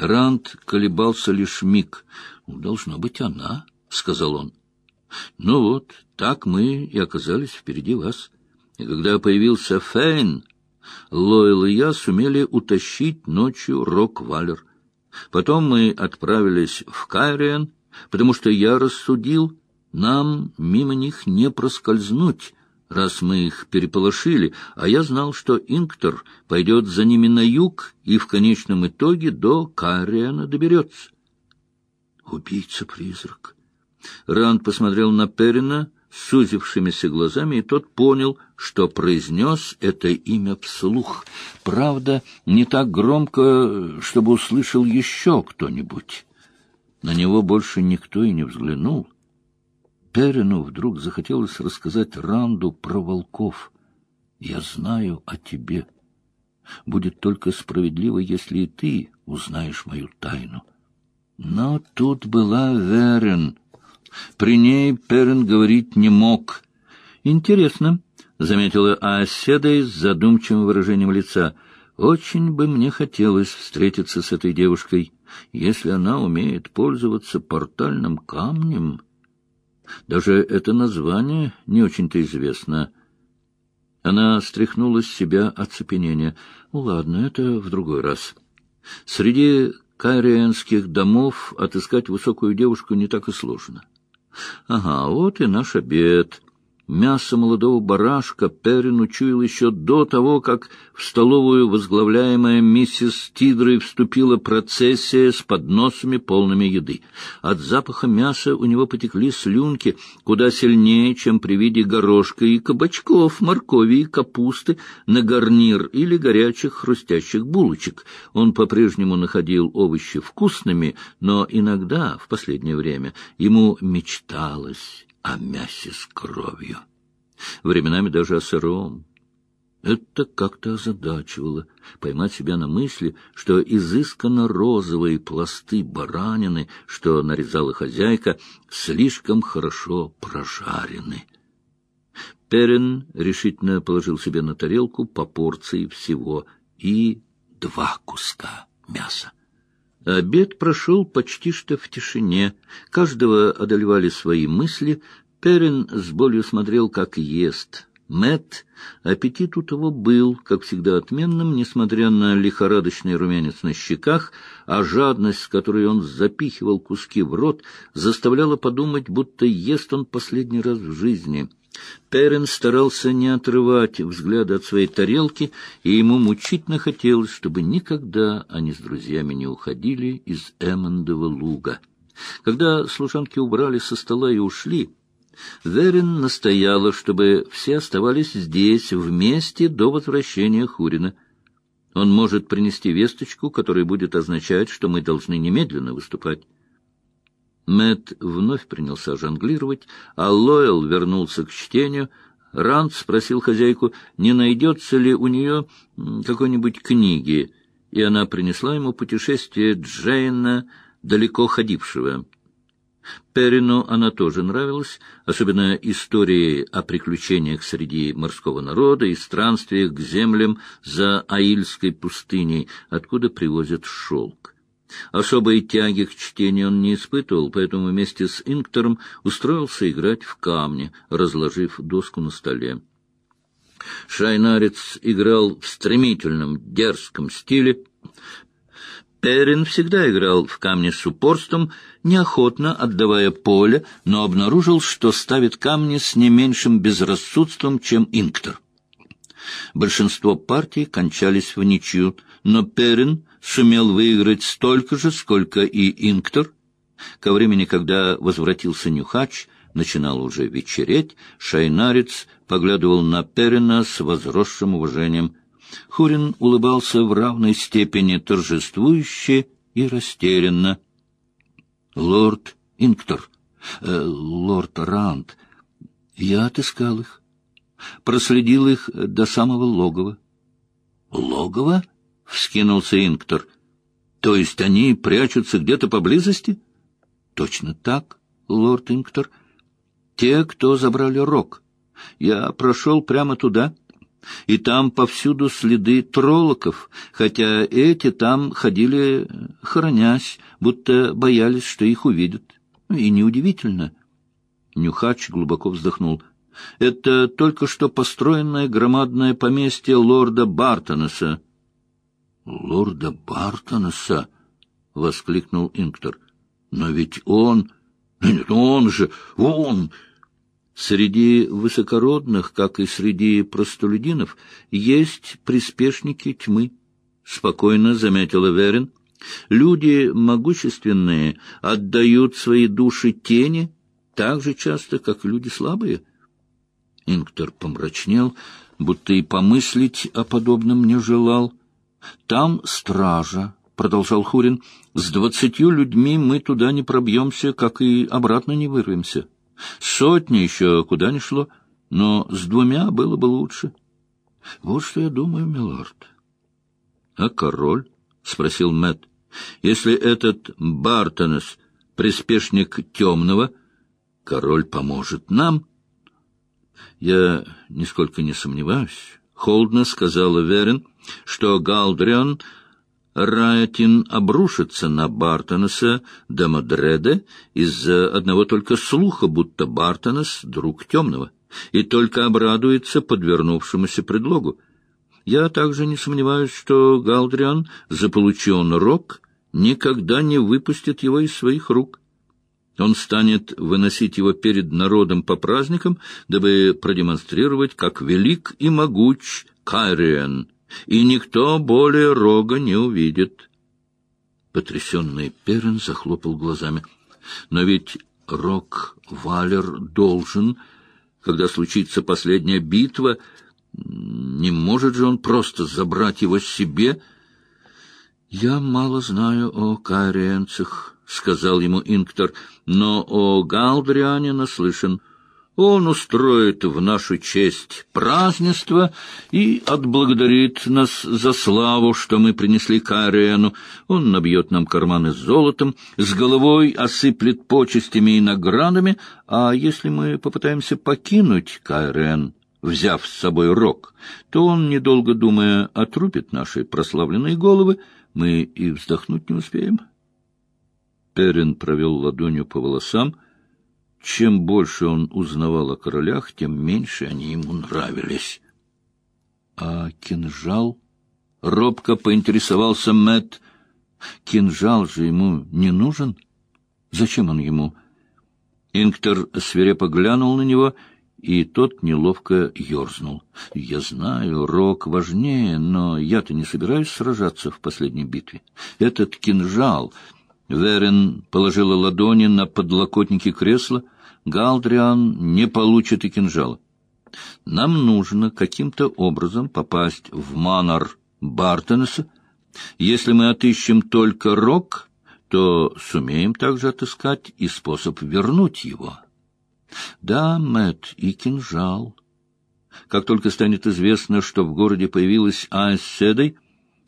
Ранд колебался лишь миг. «Ну, «Должно быть она», — сказал он. «Ну вот, так мы и оказались впереди вас. И когда появился Фейн, Лойл и я сумели утащить ночью Рок-Валер. Потом мы отправились в Кайриен, потому что я рассудил, нам мимо них не проскользнуть, раз мы их переполошили, а я знал, что Инктор пойдет за ними на юг и в конечном итоге до Кайриена доберется. Убийца-призрак. Ранд посмотрел на Перина сузившимися глазами, и тот понял, что произнес это имя вслух. Правда, не так громко, чтобы услышал еще кто-нибудь. На него больше никто и не взглянул. Перину вдруг захотелось рассказать Ранду про волков. «Я знаю о тебе. Будет только справедливо, если и ты узнаешь мою тайну». Но тут была Верен. При ней Перин говорить не мог. «Интересно», — заметила Ааседой с задумчивым выражением лица, — «очень бы мне хотелось встретиться с этой девушкой, если она умеет пользоваться портальным камнем». Даже это название не очень-то известно. Она стряхнула с себя оцепенение. Ну, ладно, это в другой раз. Среди кайриенских домов отыскать высокую девушку не так и сложно. Ага, вот и наш обед. Мясо молодого барашка Перин учуял еще до того, как в столовую возглавляемая миссис Тидрой вступила процессия с подносами, полными еды. От запаха мяса у него потекли слюнки куда сильнее, чем при виде горошка и кабачков, моркови и капусты на гарнир или горячих хрустящих булочек. Он по-прежнему находил овощи вкусными, но иногда, в последнее время, ему мечталось о мясе с кровью. Временами даже о сыром. Это как-то озадачивало, поймать себя на мысли, что изысканно розовые пласты баранины, что нарезала хозяйка, слишком хорошо прожарены. Перин решительно положил себе на тарелку по порции всего и два куска мяса. Обед прошел почти что в тишине. Каждого одолевали свои мысли. Перин с болью смотрел, как ест. Мэт, аппетит у того был, как всегда, отменным, несмотря на лихорадочный румянец на щеках, а жадность, с которой он запихивал куски в рот, заставляла подумать, будто ест он последний раз в жизни — Перин старался не отрывать взгляда от своей тарелки, и ему мучительно хотелось, чтобы никогда они с друзьями не уходили из Эммондова луга. Когда служанки убрали со стола и ушли, Верин настояла, чтобы все оставались здесь вместе до возвращения Хурина. Он может принести весточку, которая будет означать, что мы должны немедленно выступать. Мэт вновь принялся жонглировать, а Лойл вернулся к чтению. Ранд спросил хозяйку, не найдется ли у нее какой-нибудь книги, и она принесла ему путешествие Джейна, далеко ходившего. Перину она тоже нравилась, особенно истории о приключениях среди морского народа и странствиях к землям за Аильской пустыней, откуда привозят шелк. Особой тяги к чтению он не испытывал, поэтому вместе с Инктором устроился играть в камни, разложив доску на столе. Шайнарец играл в стремительном, дерзком стиле. Перин всегда играл в камни с упорством, неохотно отдавая поле, но обнаружил, что ставит камни с не меньшим безрассудством, чем Инктор. Большинство партий кончались в ничью, но Перин сумел выиграть столько же, сколько и Инктор. Ко времени, когда возвратился Нюхач, начинало уже вечереть, шайнарец поглядывал на Перина с возросшим уважением. Хурин улыбался в равной степени торжествующе и растерянно. — Лорд Инктор, э, лорд Ранд, я отыскал их, проследил их до самого логова. — Логово? — вскинулся Инктор. — То есть они прячутся где-то поблизости? — Точно так, лорд Инктор. Те, кто забрали рог. Я прошел прямо туда. И там повсюду следы троллоков, хотя эти там ходили, хоронясь, будто боялись, что их увидят. И неудивительно. Нюхач глубоко вздохнул. Это только что построенное громадное поместье лорда Бартонеса. — Лорда Бартонеса? — воскликнул Инктор. — Но ведь он... Нет, он же... Он... Среди высокородных, как и среди простолюдинов, есть приспешники тьмы, — спокойно заметила Верин. Люди могущественные отдают свои души тени так же часто, как люди слабые. Инктор помрачнел, будто и помыслить о подобном не желал. — Там стража, — продолжал Хурин. — С двадцатью людьми мы туда не пробьемся, как и обратно не вырвемся. Сотни еще куда ни шло, но с двумя было бы лучше. Вот что я думаю, милорд. — А король? — спросил Мэтт. — Если этот Бартонес — приспешник темного, король поможет нам. — Я нисколько не сомневаюсь, — холодно сказала Верин, — что Галдрион Раятин обрушится на Бартонеса до Мадреда из-за одного только слуха, будто Бартонес — друг темного, и только обрадуется подвернувшемуся предлогу. Я также не сомневаюсь, что Галдриан, заполучен рок, никогда не выпустит его из своих рук. Он станет выносить его перед народом по праздникам, дабы продемонстрировать, как велик и могуч Кайриен — и никто более рога не увидит. Потрясенный Перин захлопал глазами. Но ведь рог Валер должен, когда случится последняя битва, не может же он просто забрать его себе. Я мало знаю о кариенцах, — сказал ему Инктор, — но о Галдриане наслышан. Он устроит в нашу честь празднество и отблагодарит нас за славу, что мы принесли Каирену. Он набьет нам карманы золотом, с головой осыплет почестями и наградами, а если мы попытаемся покинуть Каирен, взяв с собой рог, то он, недолго думая, отрубит наши прославленные головы, мы и вздохнуть не успеем. Перин провел ладонью по волосам — чем больше он узнавал о королях, тем меньше они ему нравились. А кинжал? Робко поинтересовался Мэт. Кинжал же ему не нужен? Зачем он ему? Инктор свирепо глянул на него, и тот неловко ерзнул. «Я знаю, рок важнее, но я-то не собираюсь сражаться в последней битве. Этот кинжал Верен положила ладони на подлокотники кресла. Галдриан не получит и кинжала. Нам нужно каким-то образом попасть в манор Бартонеса. Если мы отыщем только рок, то сумеем также отыскать и способ вернуть его. Да, Мэт и кинжал. Как только станет известно, что в городе появилась Айс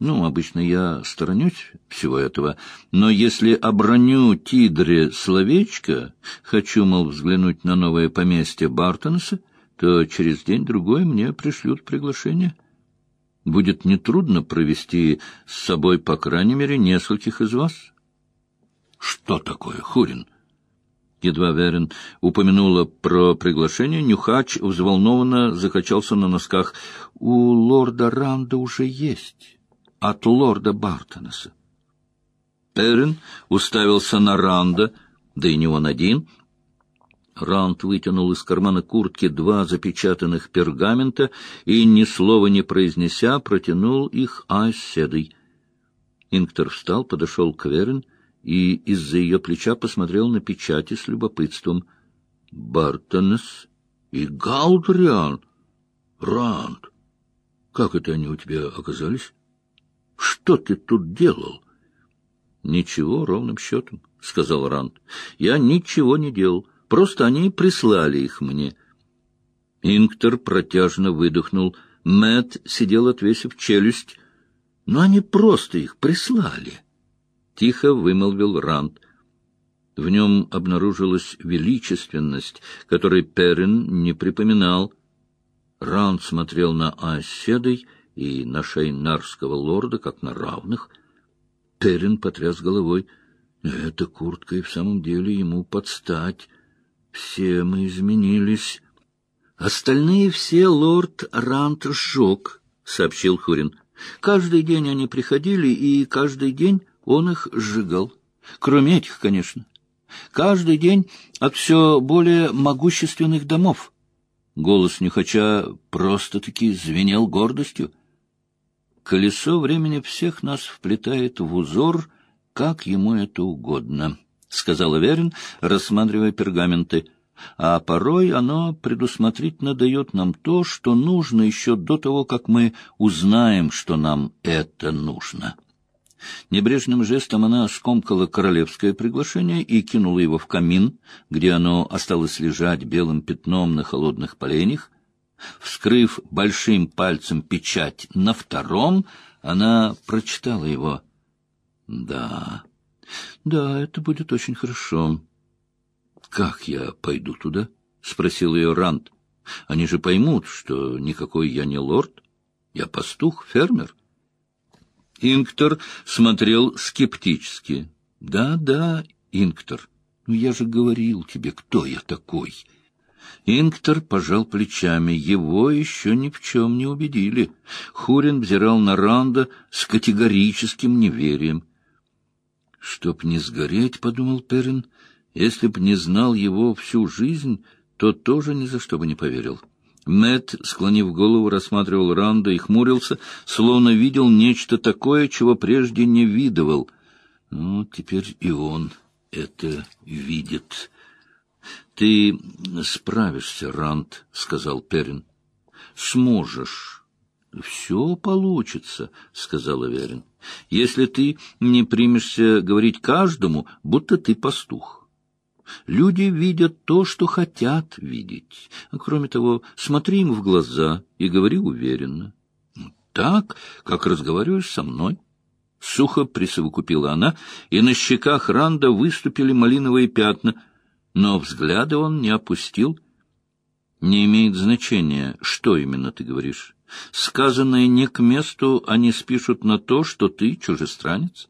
ну, обычно я сторонюсь всего этого, но если оброню Тидре словечко, хочу, мол, взглянуть на новое поместье Бартонса, то через день-другой мне пришлют приглашение. Будет нетрудно провести с собой, по крайней мере, нескольких из вас. Что такое, Хурин? Едва Верин упомянула про приглашение, Нюхач взволнованно закачался на носках. У лорда Ранда уже есть от лорда Бартонеса. Перрин уставился на Ранда, да и не он один. Ранд вытянул из кармана куртки два запечатанных пергамента и, ни слова не произнеся, протянул их Айседой. Инктор встал, подошел к Верин и из-за ее плеча посмотрел на печати с любопытством. «Бартонес и Гаудриан? Ранд, как это они у тебя оказались?» — Что ты тут делал? — Ничего, ровным счетом, — сказал Ранд. — Я ничего не делал, просто они прислали их мне. Инктор протяжно выдохнул. Мэт сидел, отвесив челюсть. — Но они просто их прислали. Тихо вымолвил Ранд. В нем обнаружилась величественность, которой Перрин не припоминал — Раунд смотрел на оседой и на шейнарского лорда, как на равных. Перин потряс головой. Эта куртка и в самом деле ему подстать. Все мы изменились. Остальные все лорд Рант сжег, — сообщил Хурин. Каждый день они приходили, и каждый день он их сжигал. Кроме этих, конечно. Каждый день от все более могущественных домов. Голос Нюхача просто-таки звенел гордостью. Колесо времени всех нас вплетает в узор, как ему это угодно, — сказал Аверин, рассматривая пергаменты. А порой оно предусмотрительно дает нам то, что нужно еще до того, как мы узнаем, что нам это нужно. Небрежным жестом она скомкала королевское приглашение и кинула его в камин, где оно осталось лежать белым пятном на холодных поленьях. Вскрыв большим пальцем печать на втором, она прочитала его. «Да, да, это будет очень хорошо». «Как я пойду туда?» — спросил ее Ранд. «Они же поймут, что никакой я не лорд. Я пастух, фермер». Инктор смотрел скептически. «Да, да, Инктор, ну я же говорил тебе, кто я такой». Инктор пожал плечами. Его еще ни в чем не убедили. Хурин взирал на Ранда с категорическим неверием. «Чтоб не сгореть, — подумал Перин, — если б не знал его всю жизнь, то тоже ни за что бы не поверил». Мэт, склонив голову, рассматривал Ранда и хмурился, словно видел нечто такое, чего прежде не видывал. Ну, теперь и он это видит. — Ты справишься, Ранд, — сказал Перин. — Сможешь. — Все получится, — сказал Аверин. — Если ты не примешься говорить каждому, будто ты пастух. Люди видят то, что хотят видеть. Кроме того, смотри им в глаза и говори уверенно. Так, как разговариваешь со мной. Сухо присовокупила она, и на щеках Ранда выступили малиновые пятна, но взгляда он не опустил. Не имеет значения, что именно ты говоришь. Сказанное не к месту, они спишут на то, что ты чужестранец.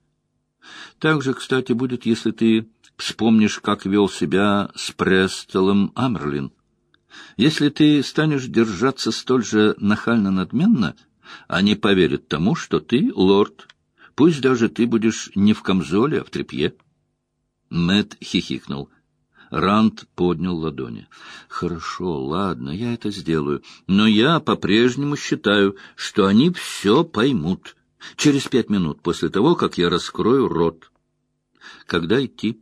Так же, кстати, будет, если ты вспомнишь, как вел себя с Престолом Амерлин. Если ты станешь держаться столь же нахально-надменно, они поверят тому, что ты лорд. Пусть даже ты будешь не в камзоле, а в тряпье. Мэт хихикнул. Ранд поднял ладони. «Хорошо, ладно, я это сделаю. Но я по-прежнему считаю, что они все поймут. Через пять минут после того, как я раскрою рот. Когда идти?»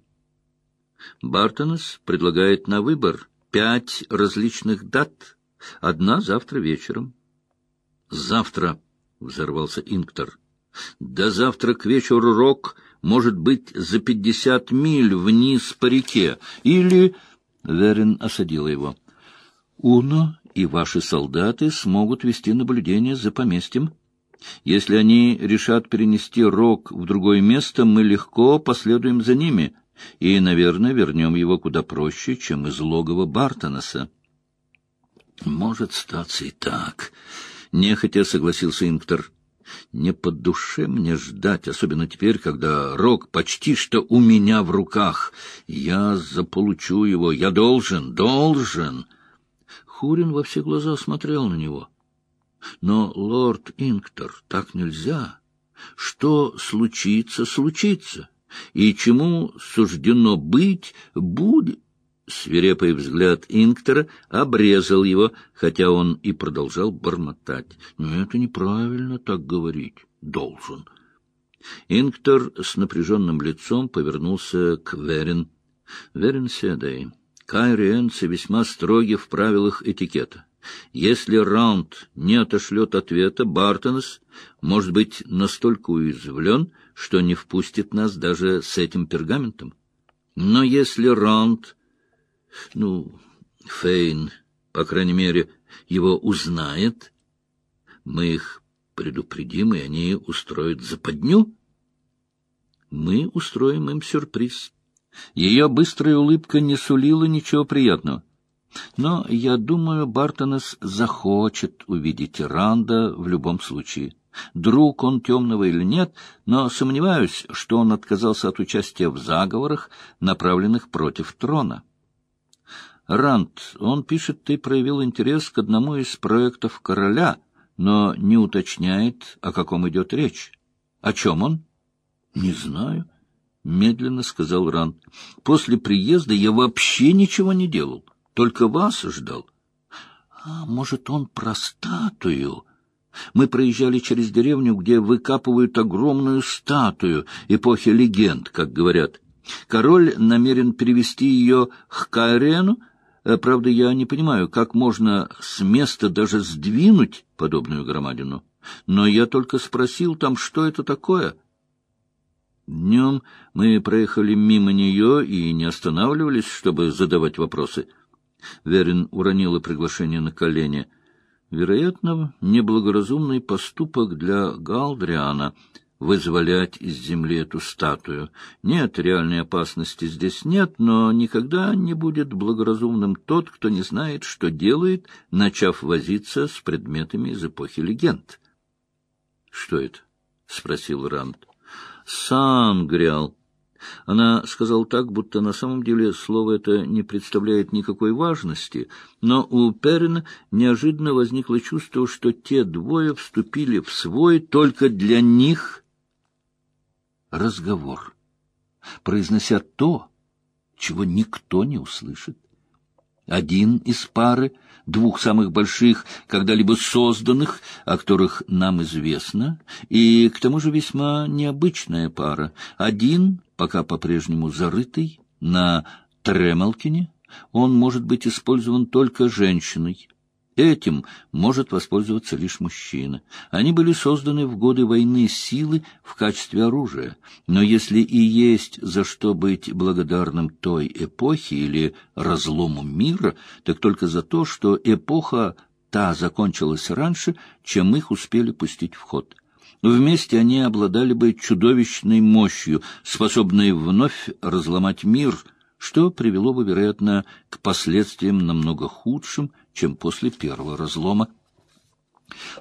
Бартонес предлагает на выбор пять различных дат. Одна завтра вечером. Завтра, — взорвался Инктор. До завтра к вечеру Рок может быть за пятьдесят миль вниз по реке. Или... Верин осадила его. Уно и ваши солдаты смогут вести наблюдение за поместьем. Если они решат перенести Рок в другое место, мы легко последуем за ними — и, наверное, вернем его куда проще, чем из логова Бартонаса. — Может статься и так, — нехотя согласился Инктор. — Не по душе мне ждать, особенно теперь, когда рог почти что у меня в руках. Я заполучу его, я должен, должен. Хурин во все глаза смотрел на него. — Но, лорд Инктор, так нельзя. Что случится, случится и чему суждено быть, будет. Свирепый взгляд Инктора обрезал его, хотя он и продолжал бормотать. Но это неправильно так говорить. Должен. Инктор с напряженным лицом повернулся к Верин. Верин седай. Кайриенцы весьма строги в правилах этикета. Если Раунд не отошлет ответа, Бартонес может быть настолько уязвлен, что не впустит нас даже с этим пергаментом. Но если Раунд, ну, Фейн, по крайней мере, его узнает, мы их предупредим, и они устроят западню. Мы устроим им сюрприз. Ее быстрая улыбка не сулила ничего приятного. Но, я думаю, Бартонес захочет увидеть Ранда в любом случае. Друг он темного или нет, но сомневаюсь, что он отказался от участия в заговорах, направленных против трона. Ранд, он пишет, ты проявил интерес к одному из проектов короля, но не уточняет, о каком идет речь. О чем он? Не знаю. — медленно сказал Ранд. — После приезда я вообще ничего не делал, только вас ждал. — А может, он про статую? Мы проезжали через деревню, где выкапывают огромную статую эпохи легенд, как говорят. Король намерен перевести ее к Кайрену. Э, правда, я не понимаю, как можно с места даже сдвинуть подобную громадину. Но я только спросил там, что это такое — Днем мы проехали мимо нее и не останавливались, чтобы задавать вопросы. Верин уронила приглашение на колени. Вероятно, неблагоразумный поступок для Галдриана — вызволять из земли эту статую. Нет, реальной опасности здесь нет, но никогда не будет благоразумным тот, кто не знает, что делает, начав возиться с предметами из эпохи легенд. — Что это? — спросил Ранд. Сангриал. Она сказала так, будто на самом деле слово это не представляет никакой важности, но у Перина неожиданно возникло чувство, что те двое вступили в свой только для них разговор, произнося то, чего никто не услышит. Один из пары, двух самых больших, когда-либо созданных, о которых нам известно, и, к тому же, весьма необычная пара. Один, пока по-прежнему зарытый, на Тремалкине, он может быть использован только женщиной, Этим может воспользоваться лишь мужчина. Они были созданы в годы войны силы в качестве оружия. Но если и есть за что быть благодарным той эпохе или разлому мира, так только за то, что эпоха та закончилась раньше, чем их успели пустить в ход. Вместе они обладали бы чудовищной мощью, способной вновь разломать мир, что привело бы, вероятно, к последствиям намного худшим, чем после первого разлома.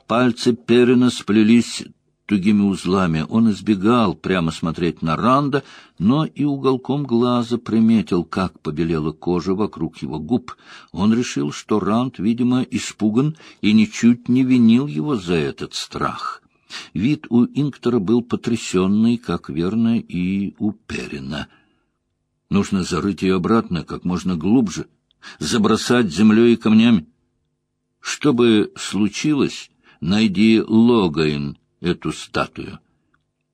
Пальцы Перина сплелись тугими узлами. Он избегал прямо смотреть на Ранда, но и уголком глаза приметил, как побелела кожа вокруг его губ. Он решил, что Ранд, видимо, испуган и ничуть не винил его за этот страх. Вид у Инктора был потрясенный, как верно и у Перина. Нужно зарыть ее обратно как можно глубже — забросать землей и камнями. Что бы случилось, найди Логаин эту статую.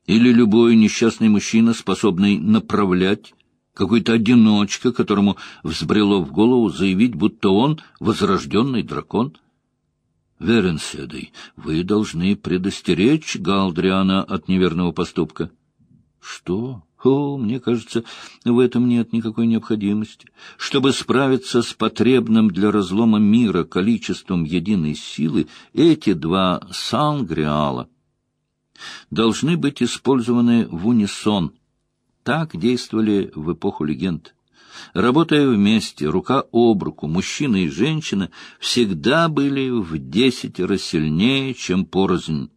Или любой несчастный мужчина, способный направлять, какой-то одиночка, которому взбрело в голову заявить, будто он возрожденный дракон. Веренседой, вы должны предостеречь Галдриана от неверного поступка. Что? О, мне кажется, в этом нет никакой необходимости. Чтобы справиться с потребным для разлома мира количеством единой силы, эти два сангриала должны быть использованы в унисон. Так действовали в эпоху легенд. Работая вместе, рука об руку, мужчина и женщина всегда были в десятеро сильнее, чем порознь.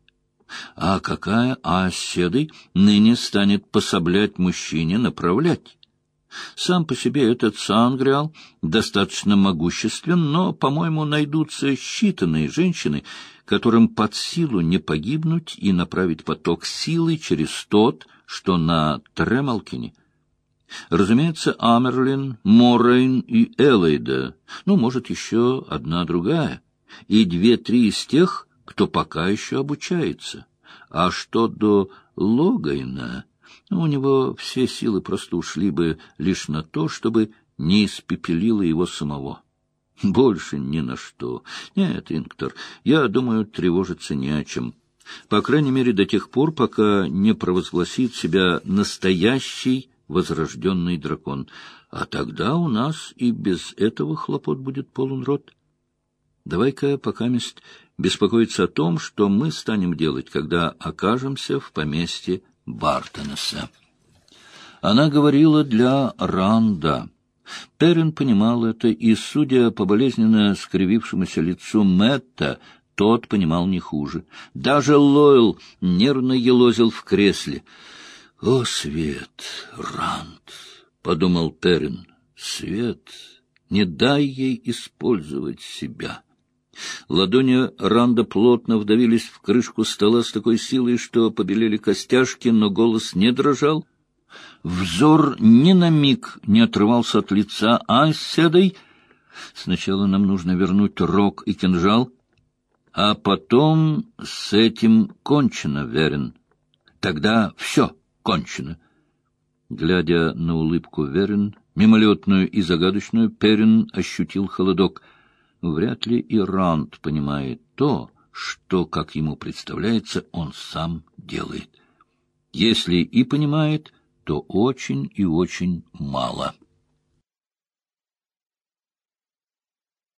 А какая оседой ныне станет пособлять мужчине направлять? Сам по себе этот Сангриал достаточно могуществен, но, по-моему, найдутся считанные женщины, которым под силу не погибнуть и направить поток силы через тот, что на Тремалкине. Разумеется, Амерлин, Моррейн и Элейда, ну, может, еще одна другая, и две-три из тех, кто пока еще обучается. А что до Логайна, у него все силы просто ушли бы лишь на то, чтобы не испепелило его самого. Больше ни на что. Нет, Инктор, я думаю, тревожиться не о чем. По крайней мере, до тех пор, пока не провозгласит себя настоящий возрожденный дракон. А тогда у нас и без этого хлопот будет полон рот. Давай-ка пока мест беспокоиться о том, что мы станем делать, когда окажемся в поместье Бартонеса. Она говорила для Ранда. Перрин понимал это, и, судя по болезненно скривившемуся лицу Мэтта, тот понимал не хуже. Даже Лойл нервно елозил в кресле. «О, Свет, Рант!» — подумал Перрин. «Свет, не дай ей использовать себя». Ладони Ранда плотно вдавились в крышку стола с такой силой, что побелели костяшки, но голос не дрожал. Взор ни на миг не отрывался от лица Айседой. Сначала нам нужно вернуть рог и кинжал, а потом с этим кончено, Верен. Тогда все кончено. Глядя на улыбку Верен, мимолетную и загадочную, Перин ощутил холодок. Вряд ли и Ранд понимает то, что, как ему представляется, он сам делает. Если и понимает, то очень и очень мало.